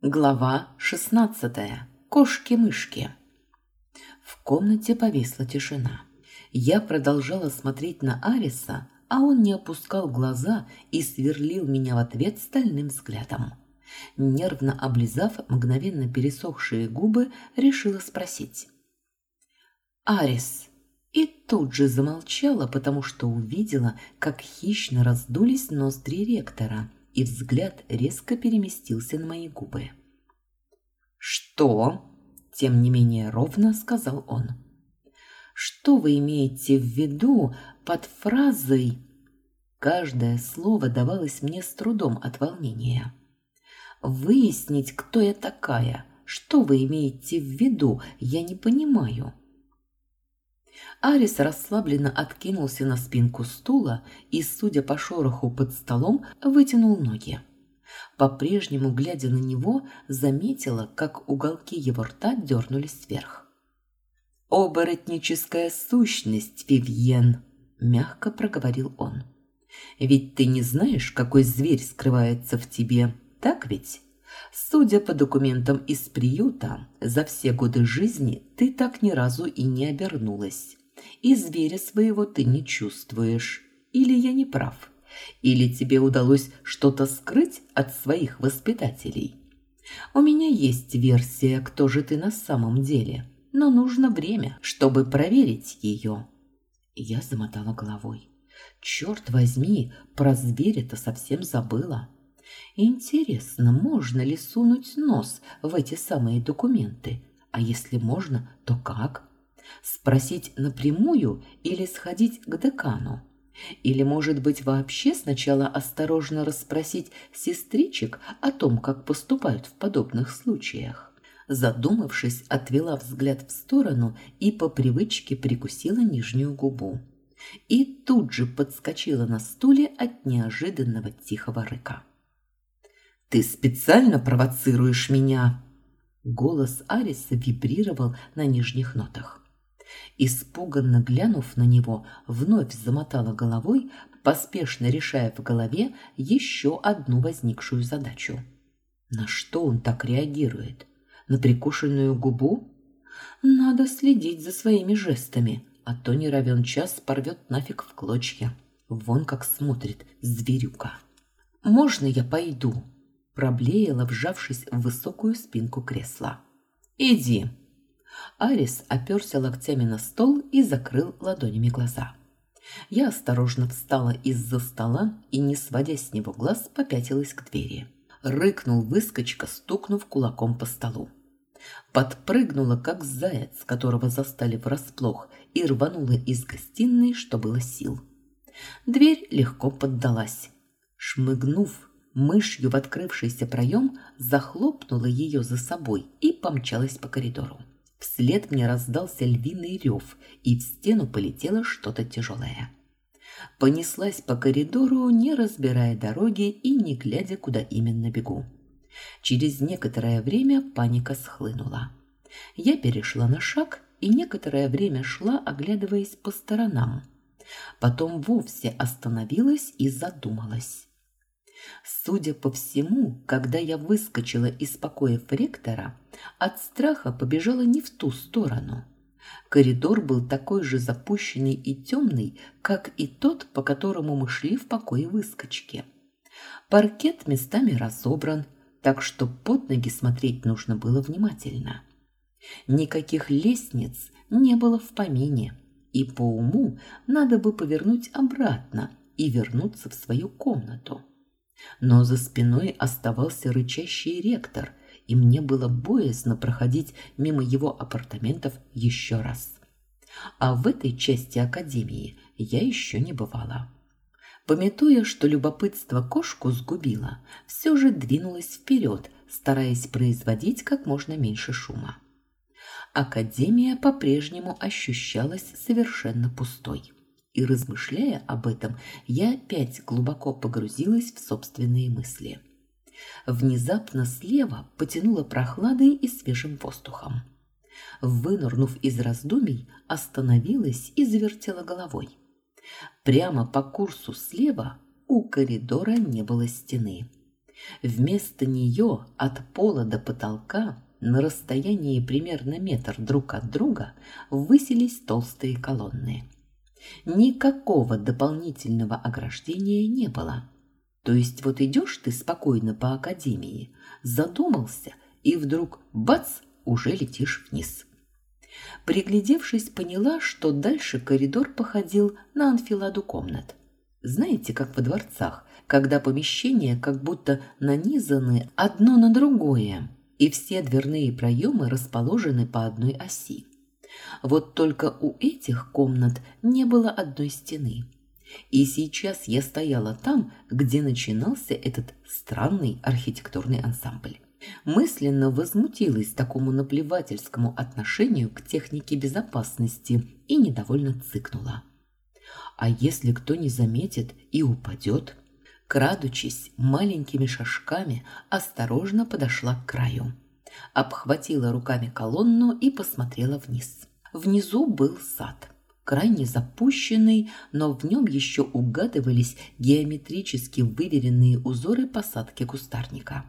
Глава 16. Кошки-мышки. В комнате повисла тишина. Я продолжала смотреть на Ариса, а он не опускал глаза и сверлил меня в ответ стальным взглядом. Нервно облизав мгновенно пересохшие губы, решила спросить. «Арис!» И тут же замолчала, потому что увидела, как хищно раздулись ноздри ректора – и взгляд резко переместился на мои губы. «Что?» – тем не менее ровно сказал он. «Что вы имеете в виду под фразой?» Каждое слово давалось мне с трудом от волнения. «Выяснить, кто я такая, что вы имеете в виду, я не понимаю». Арис расслабленно откинулся на спинку стула и, судя по шороху под столом, вытянул ноги. По-прежнему, глядя на него, заметила, как уголки его рта дернулись вверх. «Оборотническая сущность, Вивьен!» – мягко проговорил он. «Ведь ты не знаешь, какой зверь скрывается в тебе, так ведь?» Судя по документам из приюта, за все годы жизни ты так ни разу и не обернулась и зверя своего ты не чувствуешь. Или я не прав? Или тебе удалось что-то скрыть от своих воспитателей? У меня есть версия, кто же ты на самом деле, но нужно время, чтобы проверить ее. Я замотала головой. Черт возьми, про зверя-то совсем забыла. Интересно, можно ли сунуть нос в эти самые документы? А если можно, то как? Спросить напрямую или сходить к декану? Или, может быть, вообще сначала осторожно расспросить сестричек о том, как поступают в подобных случаях? Задумавшись, отвела взгляд в сторону и по привычке прикусила нижнюю губу. И тут же подскочила на стуле от неожиданного тихого рыка. «Ты специально провоцируешь меня!» Голос Ариса вибрировал на нижних нотах. Испуганно глянув на него, вновь замотала головой, поспешно решая в голове еще одну возникшую задачу. На что он так реагирует? На прикушенную губу? Надо следить за своими жестами, а то не равен час порвет нафиг в клочья. Вон как смотрит зверюка. «Можно я пойду?» Проблеяла, вжавшись в высокую спинку кресла. «Иди», Арис оперся локтями на стол и закрыл ладонями глаза. Я осторожно встала из-за стола и, не сводя с него глаз, попятилась к двери. Рыкнул выскочка, стукнув кулаком по столу. Подпрыгнула, как заяц, которого застали врасплох, и рванула из гостиной, что было сил. Дверь легко поддалась. Шмыгнув мышью в открывшийся проем, захлопнула ее за собой и помчалась по коридору. Вслед мне раздался львиный рев, и в стену полетело что-то тяжелое. Понеслась по коридору, не разбирая дороги и не глядя, куда именно бегу. Через некоторое время паника схлынула. Я перешла на шаг и некоторое время шла, оглядываясь по сторонам. Потом вовсе остановилась и задумалась. Судя по всему, когда я выскочила из покоев ректора, от страха побежала не в ту сторону. Коридор был такой же запущенный и темный, как и тот, по которому мы шли в покое выскочки. Паркет местами разобран, так что под ноги смотреть нужно было внимательно. Никаких лестниц не было в помине, и по уму надо бы повернуть обратно и вернуться в свою комнату. Но за спиной оставался рычащий ректор, и мне было боязно проходить мимо его апартаментов еще раз. А в этой части академии я еще не бывала. Пометуя, что любопытство кошку сгубило, все же двинулась вперед, стараясь производить как можно меньше шума. Академия по-прежнему ощущалась совершенно пустой и размышляя об этом, я опять глубоко погрузилась в собственные мысли. Внезапно слева потянуло прохладой и свежим воздухом. Вынырнув из раздумий, остановилась и завертела головой. Прямо по курсу слева у коридора не было стены. Вместо нее от пола до потолка на расстоянии примерно метр друг от друга высились толстые колонны. Никакого дополнительного ограждения не было. То есть вот идешь ты спокойно по академии, задумался, и вдруг бац, уже летишь вниз. Приглядевшись, поняла, что дальше коридор походил на анфиладу комнат. Знаете, как во дворцах, когда помещения как будто нанизаны одно на другое, и все дверные проемы расположены по одной оси. Вот только у этих комнат не было одной стены. И сейчас я стояла там, где начинался этот странный архитектурный ансамбль. Мысленно возмутилась такому наплевательскому отношению к технике безопасности и недовольно цыкнула. А если кто не заметит и упадет? Крадучись маленькими шажками, осторожно подошла к краю. Обхватила руками колонну и посмотрела вниз. Внизу был сад, крайне запущенный, но в нем еще угадывались геометрически выверенные узоры посадки кустарника.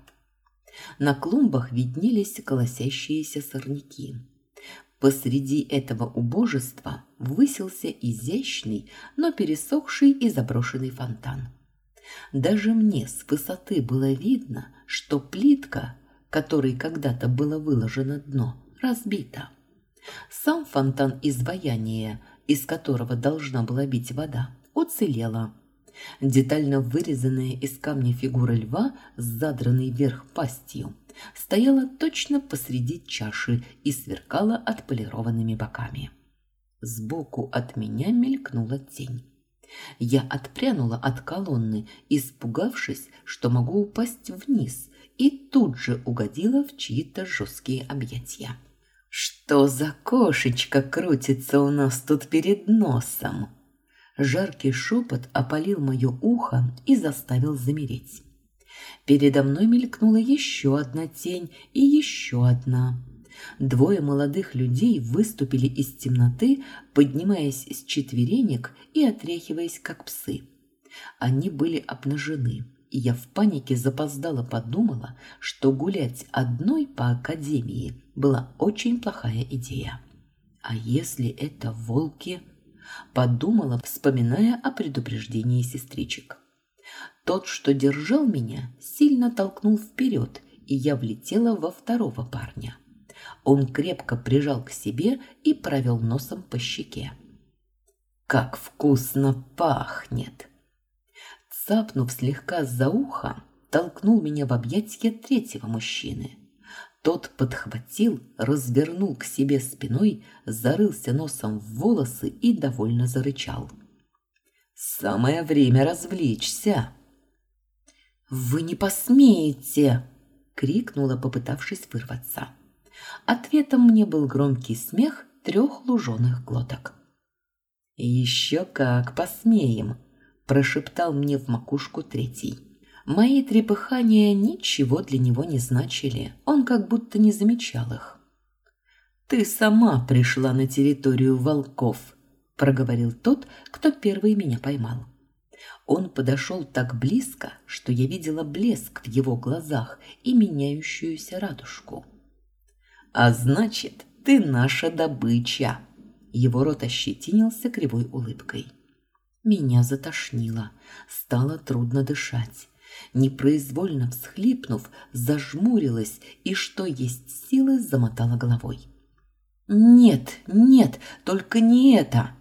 На клумбах виднелись колосящиеся сорняки. Посреди этого убожества высился изящный, но пересохший и заброшенный фонтан. Даже мне с высоты было видно, что плитка, которой когда-то было выложено дно, разбита. Сам фонтан изваяния, из которого должна была бить вода, уцелела. Детально вырезанная из камня фигура льва с задранной вверх пастью стояла точно посреди чаши и сверкала отполированными боками. Сбоку от меня мелькнула тень. Я отпрянула от колонны, испугавшись, что могу упасть вниз, и тут же угодила в чьи-то жесткие объятия. «Что за кошечка крутится у нас тут перед носом?» Жаркий шепот опалил мое ухо и заставил замереть. Передо мной мелькнула еще одна тень и еще одна. Двое молодых людей выступили из темноты, поднимаясь с четверенек и отряхиваясь, как псы. Они были обнажены, и я в панике запоздала подумала, что гулять одной по академии была очень плохая идея. А если это волки? Подумала, вспоминая о предупреждении сестричек. Тот, что держал меня, сильно толкнул вперед, и я влетела во второго парня. Он крепко прижал к себе и провел носом по щеке. «Как вкусно пахнет!» Цапнув слегка за ухо, толкнул меня в объятия третьего мужчины. Тот подхватил, развернул к себе спиной, зарылся носом в волосы и довольно зарычал. «Самое время развлечься!» «Вы не посмеете!» — крикнула, попытавшись вырваться. Ответом мне был громкий смех трех луженых глоток. «Еще как посмеем!» – прошептал мне в макушку третий. Мои трепыхания ничего для него не значили, он как будто не замечал их. «Ты сама пришла на территорию волков», – проговорил тот, кто первый меня поймал. Он подошел так близко, что я видела блеск в его глазах и меняющуюся радужку. А значит, ты наша добыча. Его рот ощетинился кривой улыбкой. Меня затошнило, стало трудно дышать. Непроизвольно всхлипнув, зажмурилась и, что есть силы, замотала головой. «Нет, нет, только не это!»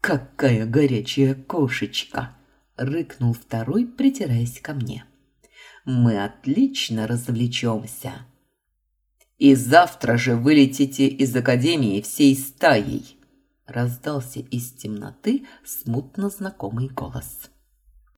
«Какая горячая кошечка!» — рыкнул второй, притираясь ко мне. «Мы отлично развлечемся!» И завтра же вылетите из академии всей стаей!» Раздался из темноты смутно знакомый голос.